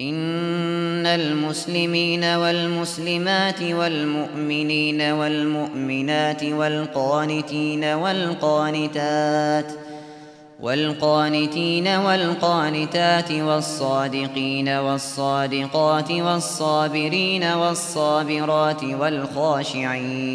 إن المسلمين والمسلمات والمؤمنين والمؤمنات والقانتين والقانتات والقانتين والقانتات والصادقين والصادقات والصابرين والصابرات والخاشعين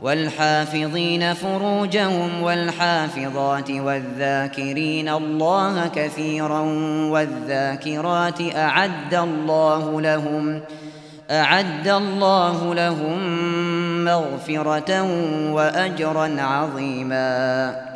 والحافظين فروجهم والحافظات والذاكرين الله كثيرا والذاكرات أعد الله لهم أعد الله لهم مغفرة وأجرا عظيماً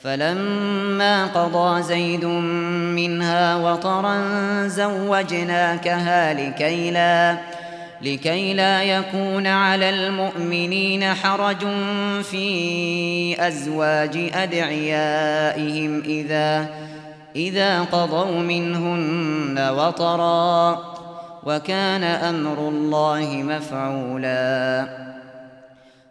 فلما قضى زيد منها وطرا زوجناكها لكي لا لكي لا يكون على المؤمنين حرج في أزواج أدعيائهم إذا إذا قضوا منهن وطرا وكان أمر الله مفعولا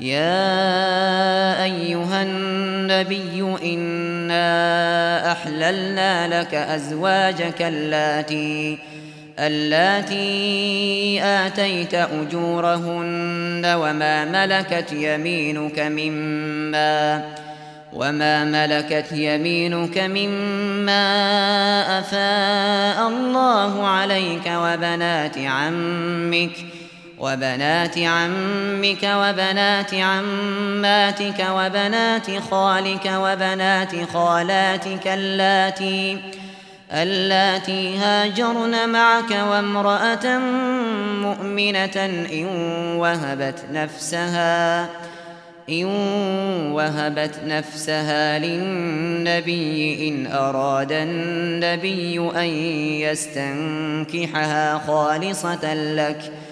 يا أيها النبي إنا أحللنا لك أزواجك اللاتي اللاتي آتيت أجورهن وما ملكت يمينك مما وما ملكت يمينك مما أفاء الله عليك وبنات عمك ۖ وبنات عمك وبنات عماتك وبنات خالك وبنات خالاتك اللاتي اللاتي هاجرن معك وامرأة مؤمنة إن وهبت نفسها إن وهبت نفسها للنبي إن أراد النبي أن يستنكحها خالصة لك ۖ